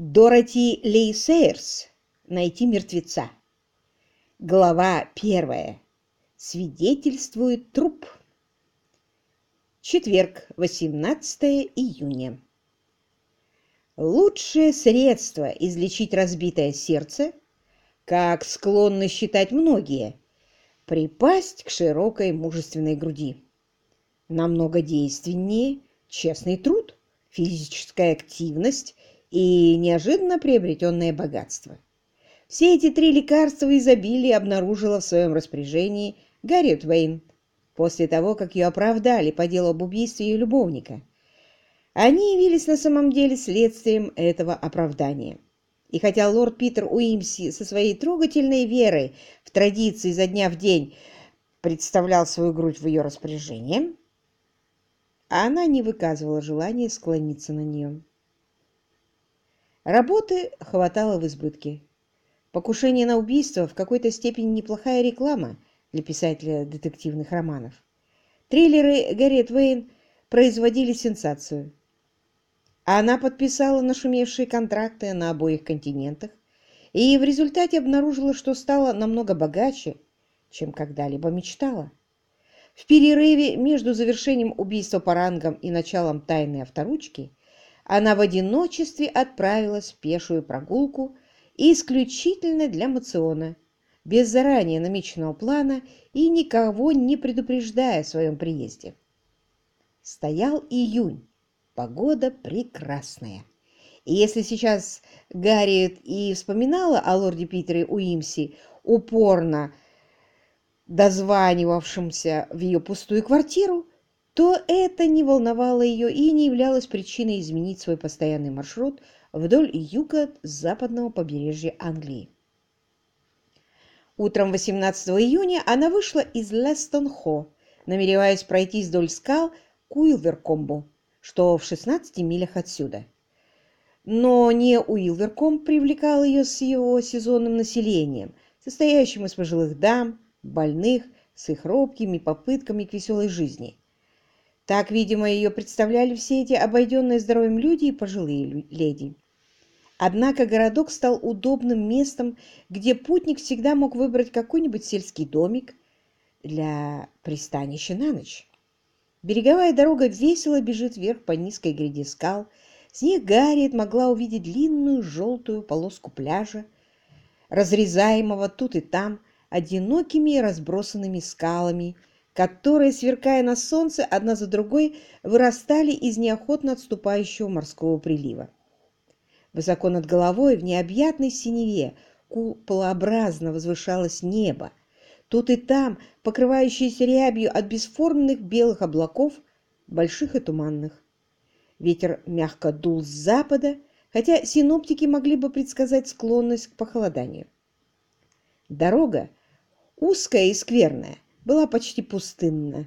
Дороти Лейсейрс. Найти мертвеца. Глава первая. Свидетельствует труп. Четверг, 18 июня. Лучшее средство излечить разбитое сердце, как склонны считать многие, припасть к широкой мужественной груди. Намного действеннее честный труд, физическая активность и неожиданно приобретенное богатство. Все эти три лекарства изобилия обнаружила в своем распоряжении Гарриет Уэйн после того, как ее оправдали по делу об убийстве ее любовника. Они явились на самом деле следствием этого оправдания. И хотя лорд Питер Уимси со своей трогательной верой в традиции изо дня в день представлял свою грудь в ее распоряжении, она не выказывала желания склониться на нее. Работы хватало в избытке. Покушение на убийство в какой-то степени неплохая реклама для писателя детективных романов. Триллеры Гарриет Уэйн производили сенсацию. Она подписала нашумевшие контракты на обоих континентах и в результате обнаружила, что стала намного богаче, чем когда-либо мечтала. В перерыве между завершением убийства по рангам и началом тайной авторучки она в одиночестве отправилась в пешую прогулку исключительно для мациона, без заранее намеченного плана и никого не предупреждая о своем приезде. Стоял июнь, погода прекрасная. И если сейчас Гарриет и вспоминала о лорде Питере Уимси, упорно дозванивавшемся в ее пустую квартиру, то это не волновало ее и не являлось причиной изменить свой постоянный маршрут вдоль юго-западного побережья Англии. Утром 18 июня она вышла из Лестон-Хо, намереваясь пройтись вдоль скал к что в 16 милях отсюда. Но не Уилверкомб привлекал ее с его сезонным населением, состоящим из пожилых дам, больных, с их робкими попытками к веселой жизни – так, видимо, ее представляли все эти обойденные здоровьем люди и пожилые леди. Однако городок стал удобным местом, где путник всегда мог выбрать какой-нибудь сельский домик для пристанища на ночь. Береговая дорога весело бежит вверх по низкой гряде скал. С них Гарриет могла увидеть длинную желтую полоску пляжа, разрезаемого тут и там одинокими разбросанными скалами, которые, сверкая на солнце, одна за другой вырастали из неохотно отступающего морского прилива. Высоко над головой, в необъятной синеве, куполообразно возвышалось небо, тут и там, покрывающееся рябью от бесформенных белых облаков, больших и туманных. Ветер мягко дул с запада, хотя синоптики могли бы предсказать склонность к похолоданию. Дорога, узкая и скверная, была почти пустынна.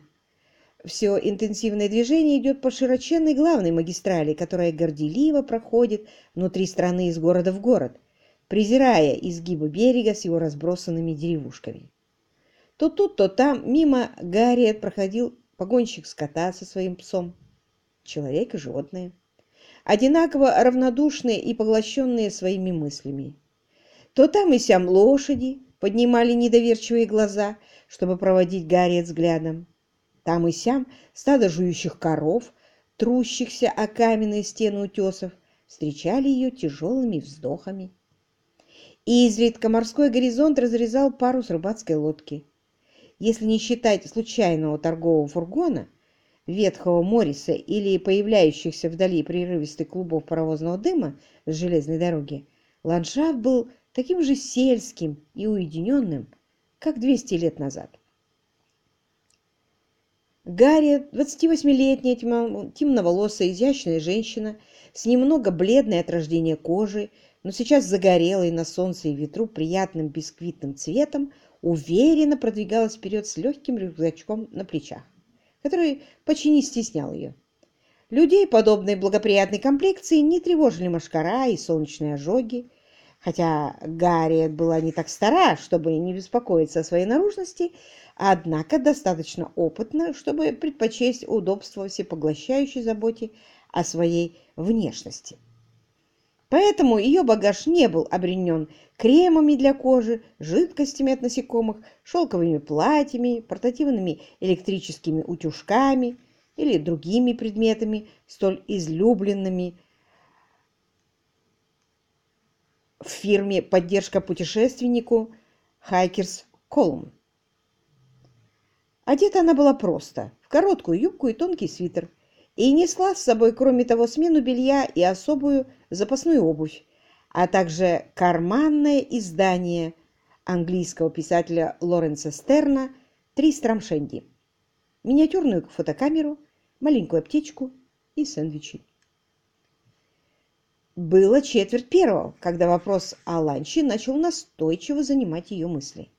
Все интенсивное движение идет по широченной главной магистрали, которая горделиво проходит внутри страны из города в город, презирая изгибы берега с его разбросанными деревушками. То тут, то там мимо Гарриет проходил погонщик скота со своим псом. Человек и животное. Одинаково равнодушные и поглощенные своими мыслями. То там и сям лошади поднимали недоверчивые глаза – чтобы проводить Гарриет взглядом. Там и сям стадо жующих коров, трущихся о каменные стены утесов, встречали ее тяжелыми вздохами. И изредка морской горизонт разрезал парус рыбацкой лодки. Если не считать случайного торгового фургона, ветхого Морриса или появляющихся вдали прерывистых клубов паровозного дыма с железной дороги, ландшафт был таким же сельским и уединенным, как 200 лет назад. Гарри, 28-летняя темноволосая изящная женщина с немного бледной от рождения кожей, но сейчас загорелой на солнце и ветру приятным бисквитным цветом, уверенно продвигалась вперед с легким рюкзачком на плечах, который почти не стеснял ее. Людей подобной благоприятной комплекции не тревожили машкара и солнечные ожоги, Хотя Гарриет была не так стара, чтобы не беспокоиться о своей наружности, однако достаточно опытна, чтобы предпочесть удобство всепоглощающей заботе о своей внешности. Поэтому ее багаж не был обременен кремами для кожи, жидкостями от насекомых, шелковыми платьями, портативными электрическими утюжками или другими предметами, столь излюбленными в фирме «Поддержка путешественнику» Хайкерс Колум. Одета она была просто, в короткую юбку и тонкий свитер, и несла с собой, кроме того, смену белья и особую запасную обувь, а также карманное издание английского писателя Лоренса Стерна «Три страмшенди», миниатюрную фотокамеру, маленькую аптечку и сэндвичи. Было четверть первого, когда вопрос о ланче начал настойчиво занимать ее мысли.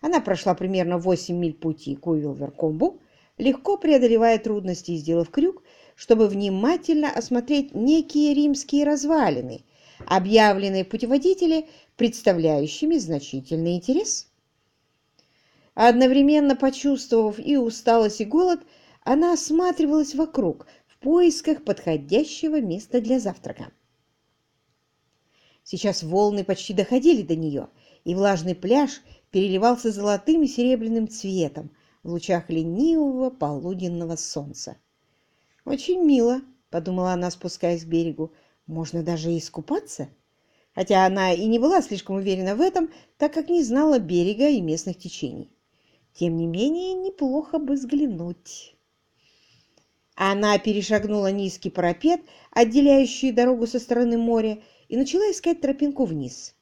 Она прошла примерно 8 миль пути к Уилверкомбу, легко преодолевая трудности и сделав крюк, чтобы внимательно осмотреть некие римские развалины, объявленные в путеводителе представляющими значительный интерес. Одновременно почувствовав и усталость, и голод, она осматривалась вокруг в поисках подходящего места для завтрака. Сейчас волны почти доходили до нее, и влажный пляж переливался золотым и серебряным цветом в лучах ленивого полуденного солнца. «Очень мило», — подумала она, спускаясь к берегу. «Можно даже искупаться». Хотя она и не была слишком уверена в этом, так как не знала берега и местных течений. Тем не менее, неплохо бы взглянуть. Она перешагнула низкий парапет, отделяющий дорогу со стороны моря, и начала искать тропинку вниз.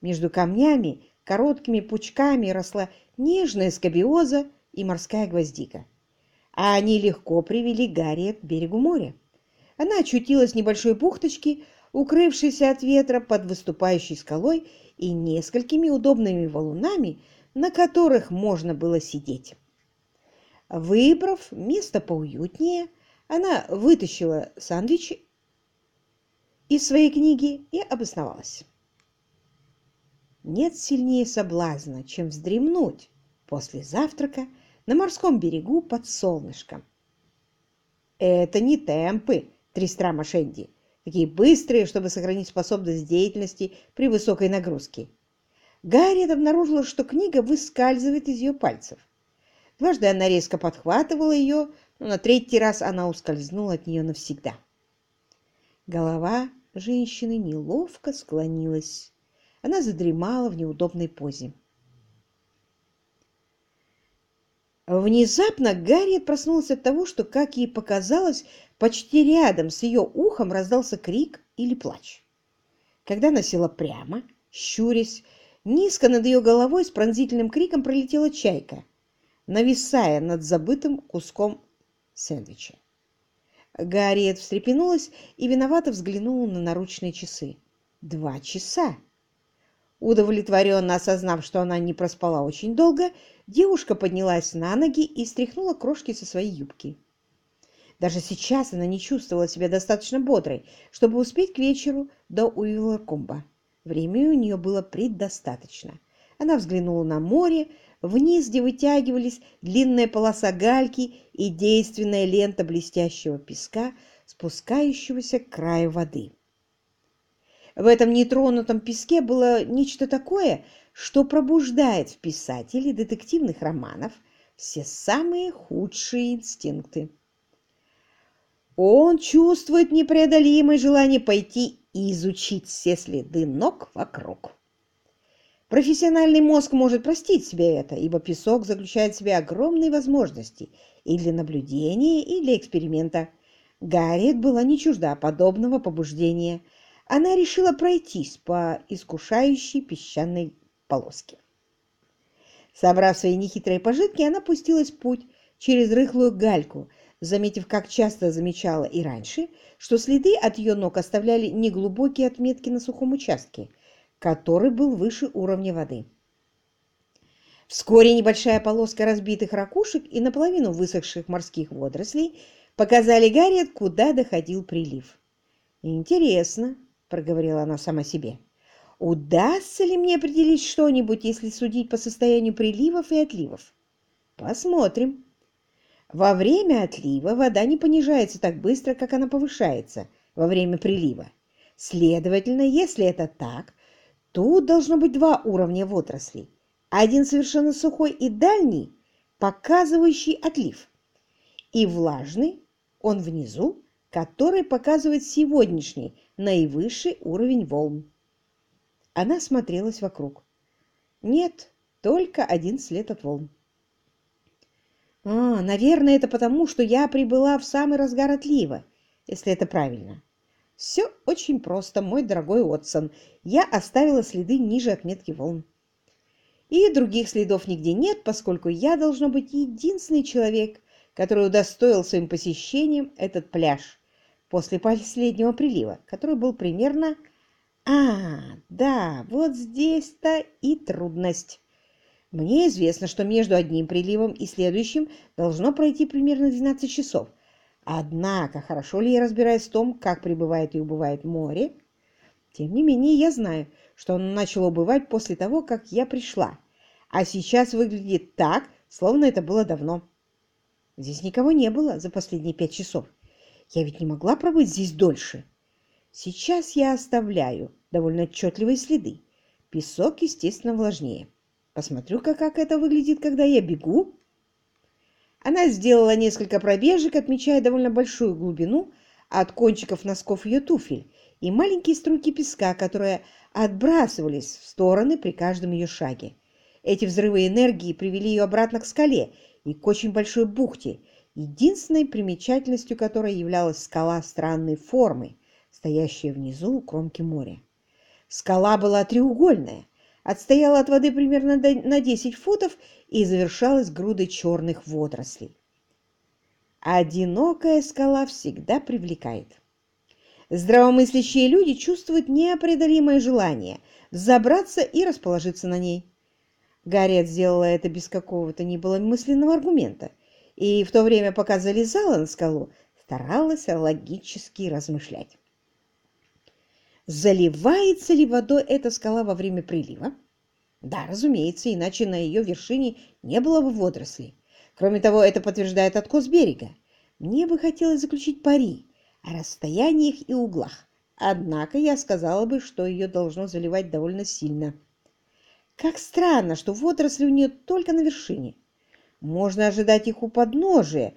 Между камнями короткими пучками росла нежная скобиоза и морская гвоздика. А они легко привели Гарри к берегу моря. Она очутилась в небольшой бухточке, укрывшейся от ветра под выступающей скалой и несколькими удобными валунами, на которых можно было сидеть. Выбрав место поуютнее, она вытащила сандвич из своей книги и обосновалась. Нет сильнее соблазна, чем вздремнуть после завтрака на морском берегу под солнышком. Это не темпы, Тристрама Шенди, такие быстрые, чтобы сохранить способность деятельности при высокой нагрузке. Гарриет обнаружила, что книга выскальзывает из ее пальцев. Дважды она резко подхватывала ее, но на третий раз она ускользнула от нее навсегда. Голова женщины неловко склонилась. Она задремала в неудобной позе. Внезапно Гарриет проснулась от того, что, как ей показалось, почти рядом с ее ухом раздался крик или плач. Когда она села прямо, щурясь, низко над ее головой с пронзительным криком пролетела чайка, нависая над забытым куском сэндвича. Гарриет встрепенулась и виновато взглянула на наручные часы. Два часа! Удовлетворенно осознав, что она не проспала очень долго, девушка поднялась на ноги и стряхнула крошки со своей юбки. Даже сейчас она не чувствовала себя достаточно бодрой, чтобы успеть к вечеру до Уиллеркомба. Времени у нее было предостаточно. Она взглянула на море, вниз, где вытягивались длинная полоса гальки и действенная лента блестящего песка, спускающегося к краю воды. В этом нетронутом песке было нечто такое, что пробуждает в писателе детективных романов все самые худшие инстинкты. Он чувствует непреодолимое желание пойти и изучить все следы ног вокруг. Профессиональный мозг может простить себе это, ибо песок заключает в себе огромные возможности и для наблюдения, и для эксперимента. Гарриет была не чужда подобного побуждения. Она решила пройтись по искушающей песчаной полоске. Собрав свои нехитрые пожитки, она пустилась в путь через рыхлую гальку, заметив, как часто замечала и раньше, что следы от ее ног оставляли неглубокие отметки на сухом участке – который был выше уровня воды. Вскоре небольшая полоска разбитых ракушек и наполовину высохших морских водорослей показали Гарриет, куда доходил прилив. «Интересно», — проговорила она сама себе, — «удастся ли мне определить что-нибудь, если судить по состоянию приливов и отливов? Посмотрим». Во время отлива вода не понижается так быстро, как она повышается во время прилива. Следовательно, если это так, тут должно быть два уровня водорослей. Один совершенно сухой и дальний, показывающий отлив, и влажный, он внизу, который показывает сегодняшний наивысший уровень волн. Она смотрелась вокруг. Нет, только один след от волн. А, наверное, это потому, что я прибыла в самый разгар отлива, если это правильно. Все очень просто, мой дорогой Отсон. Я оставила следы ниже отметки волн. И других следов нигде нет, поскольку я должна быть единственный человек, который удостоил своим посещением этот пляж после последнего прилива, который был примерно... А, да, вот здесь-то и трудность. Мне известно, что между одним приливом и следующим должно пройти примерно 12 часов. Однако, хорошо ли я разбираюсь в том, как прибывает и убывает море? Тем не менее, я знаю, что оно начало убывать после того, как я пришла, а сейчас выглядит так, словно это было давно. Здесь никого не было за последние пять часов. Я ведь не могла пробыть здесь дольше. Сейчас я оставляю довольно отчетливые следы. Песок, естественно, влажнее. Посмотрю-ка, как это выглядит, когда я бегу. Она сделала несколько пробежек, отмечая довольно большую глубину от кончиков носков ее туфель и маленькие струйки песка, которые отбрасывались в стороны при каждом ее шаге. Эти взрывы энергии привели ее обратно к скале и к очень большой бухте, единственной примечательностью которой являлась скала странной формы, стоящая внизу у кромки моря. Скала была треугольная, отстояла от воды примерно на 10 футов и завершалась грудой черных водорослей. Одинокая скала всегда привлекает. Здравомыслящие люди чувствуют неопределимое желание забраться и расположиться на ней. Гарриет сделала это без какого-то ни было мысленного аргумента, и в то время, пока залезала на скалу, старалась логически размышлять. Заливается ли водой эта скала во время прилива? Да, разумеется, иначе на ее вершине не было бы водорослей. Кроме того, это подтверждает откос берега. Мне бы хотелось заключить пари о расстояниях и углах. Однако я сказала бы, что ее должно заливать довольно сильно. Как странно, что водоросли у нее только на вершине. Можно ожидать их у подножия,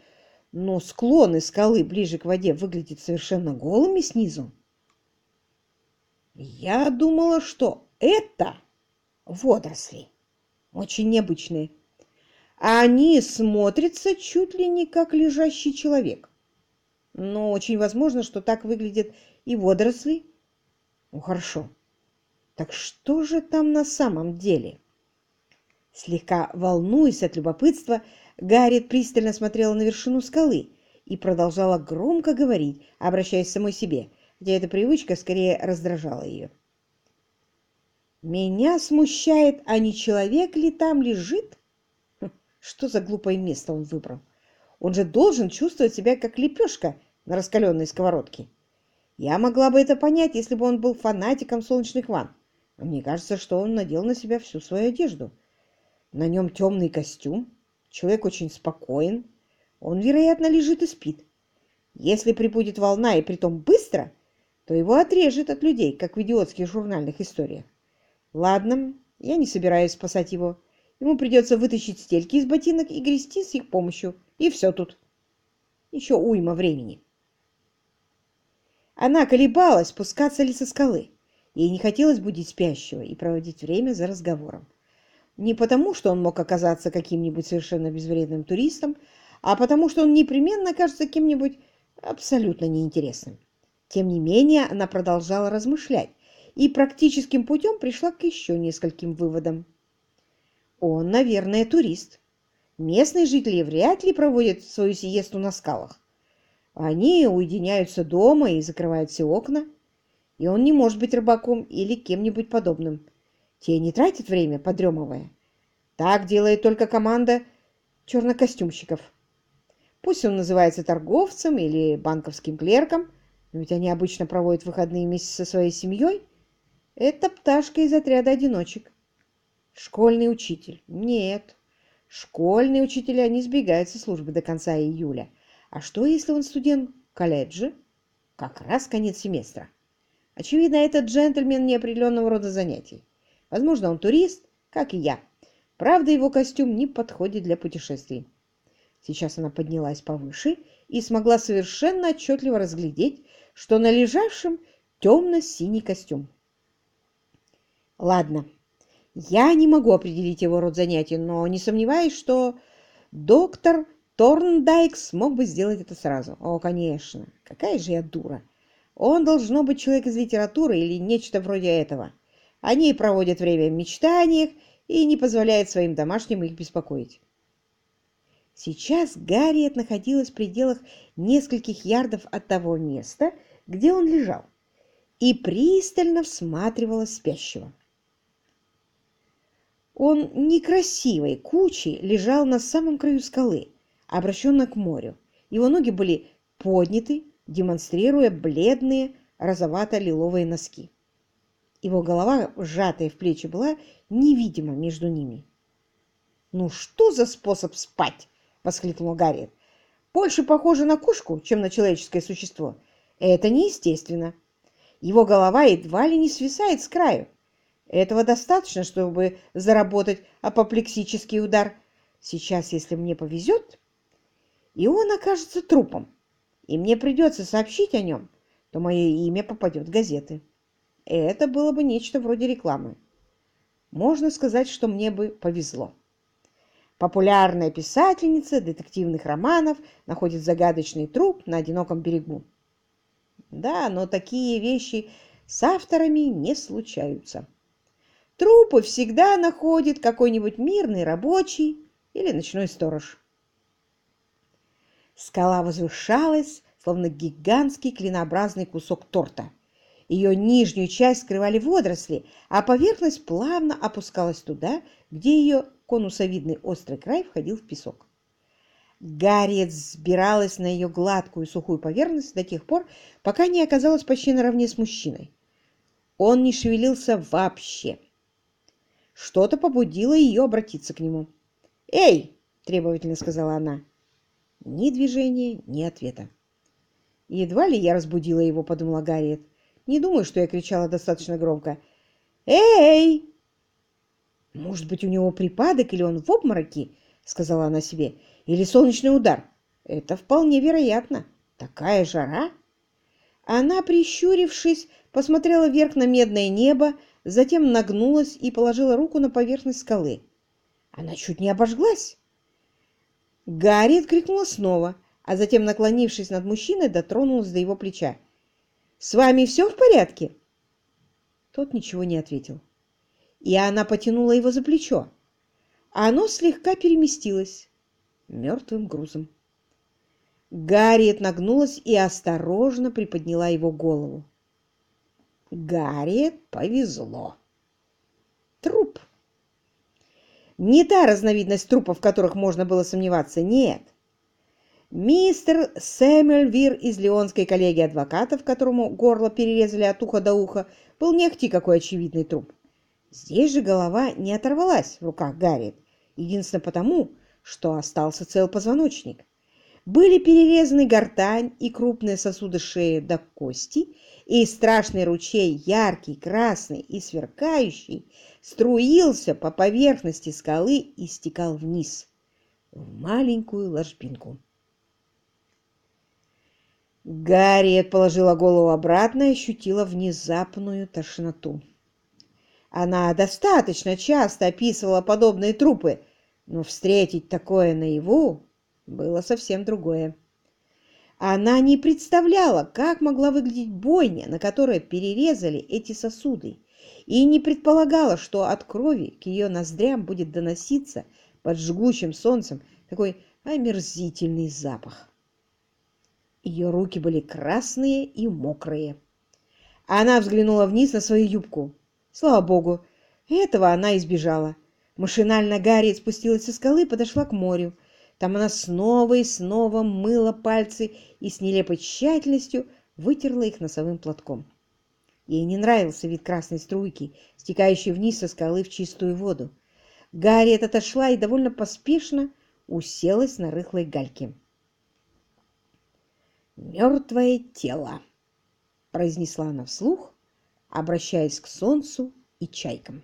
но склоны скалы ближе к воде выглядят совершенно голыми снизу. Я думала, что это водоросли, очень необычные. Они смотрятся чуть ли не как лежащий человек. Но очень возможно, что так выглядят и водоросли. Ну, хорошо. Так что же там на самом деле? Слегка волнуясь от любопытства, Гарриет пристально смотрела на вершину скалы и продолжала громко говорить, обращаясь к самой себе – хотя эта привычка скорее раздражала ее. «Меня смущает, а не человек ли там лежит?» хм, Что за глупое место он выбрал? Он же должен чувствовать себя как лепешка на раскаленной сковородке. Я могла бы это понять, если бы он был фанатиком солнечных ванн. Но мне кажется, что он надел на себя всю свою одежду. На нем темный костюм, человек очень спокоен. Он, вероятно, лежит и спит. Если прибудет волна, и притом быстро, то его отрежет от людей, как в идиотских журнальных историях. Ладно, я не собираюсь спасать его. Ему придется вытащить стельки из ботинок и грести с их помощью. И все тут. Еще уйма времени. Она колебалась, спускаться ли со скалы. Ей не хотелось будить спящего и проводить время за разговором. Не потому, что он мог оказаться каким-нибудь совершенно безвредным туристом, а потому, что он непременно окажется кем-нибудь абсолютно неинтересным. Тем не менее, она продолжала размышлять и практическим путем пришла к еще нескольким выводам. Он, наверное, турист. Местные жители вряд ли проводят свою сиесту на скалах. Они уединяются дома и закрывают все окна. И он не может быть рыбаком или кем-нибудь подобным. Те не тратят время, подремывая. Так делает только команда чернокостюмщиков. Пусть он называется торговцем или банковским клерком, но ведь они обычно проводят выходные вместе со своей семьей. Это пташка из отряда одиночек. Школьный учитель. Нет. Школьные учителя не сбегают со службы до конца июля. А что, если он студент колледжа? Как раз конец семестра. Очевидно, этот джентльмен неопределенного рода занятий. Возможно, он турист, как и я. Правда, его костюм не подходит для путешествий. Сейчас она поднялась повыше и смогла совершенно отчетливо разглядеть, что на лежавшем темно-синий костюм. Ладно, я не могу определить его род занятий, но не сомневаюсь, что доктор Торндайк смог бы сделать это сразу. О, конечно, какая же я дура. Он должно быть человек из литературы или нечто вроде этого. Они проводят время в мечтаниях и не позволяют своим домашним их беспокоить. Сейчас Гарриет находилась в пределах нескольких ярдов от того места, где он лежал, и пристально всматривалась спящего. Он некрасивой кучей лежал на самом краю скалы, обращенной к морю. Его ноги были подняты, демонстрируя бледные розовато-лиловые носки. Его голова, сжатая в плечи, была невидима между ними. «Ну что за способ спать?» — воскликнул Гарри. «Больше похоже на кошку, чем на человеческое существо. Это неестественно. Его голова едва ли не свисает с краю. Этого достаточно, чтобы заработать апоплексический удар. Сейчас, если мне повезет, и он окажется трупом, и мне придется сообщить о нем, то мое имя попадет в газеты. Это было бы нечто вроде рекламы. Можно сказать, что мне бы повезло. Популярная писательница детективных романов находит загадочный труп на одиноком берегу. Да, но такие вещи с авторами не случаются. Трупы всегда находит какой-нибудь мирный рабочий или ночной сторож. Скала возвышалась, словно гигантский клинообразный кусок торта. Ее нижнюю часть скрывали водоросли, а поверхность плавно опускалась туда, где ее конусовидный острый край входил в песок. Гарриет взбиралась на ее гладкую сухую поверхность до тех пор, пока не оказалась почти наравне с мужчиной. Он не шевелился вообще. Что-то побудило ее обратиться к нему. «Эй!» – требовательно сказала она. Ни движения, ни ответа. «Едва ли я разбудила его», – подумала Гарриет. «Не думаю, что я кричала достаточно громко. Эй!» «Может быть, у него припадок, или он в обмороке?» – сказала она себе. «Или солнечный удар. Это вполне вероятно. Такая жара!» Она, прищурившись, посмотрела вверх на медное небо, затем нагнулась и положила руку на поверхность скалы. Она чуть не обожглась. Гарри крикнула снова, а затем, наклонившись над мужчиной, дотронулась до его плеча. «С вами все в порядке?» Тот ничего не ответил. И она потянула его за плечо. Оно слегка переместилось мертвым грузом. Гарриет нагнулась и осторожно приподняла его голову. Гарри повезло. Труп. Не та разновидность трупов, в которых можно было сомневаться, нет. Мистер Сэмюэль Вир из Леонской коллегии адвокатов, которому горло перерезали от уха до уха, был не ахти какой очевидный труп. Здесь же голова не оторвалась в руках Гарриет, единственно потому, что остался цел позвоночник. Были перерезаны гортань и крупные сосуды шеи до кости, и страшный ручей, яркий, красный и сверкающий, струился по поверхности скалы и стекал вниз, в маленькую ложбинку. Гарриет положила голову обратно и ощутила внезапную тошноту. Она достаточно часто описывала подобные трупы, но встретить такое наяву было совсем другое. Она не представляла, как могла выглядеть бойня, на которой перерезали эти сосуды, и не предполагала, что от крови к ее ноздрям будет доноситься под жгучим солнцем такой омерзительный запах. Ее руки были красные и мокрые. Она взглянула вниз на свою юбку. Слава богу, этого она избежала. Машинально Гарри спустилась со скалы и подошла к морю. Там она снова и снова мыла пальцы и с нелепой тщательностью вытерла их носовым платком. Ей не нравился вид красной струйки, стекающей вниз со скалы в чистую воду. Гарриет отошла и довольно поспешно уселась на рыхлой гальке. «Мертвое тело», — произнесла она вслух, обращаясь к солнцу и чайкам.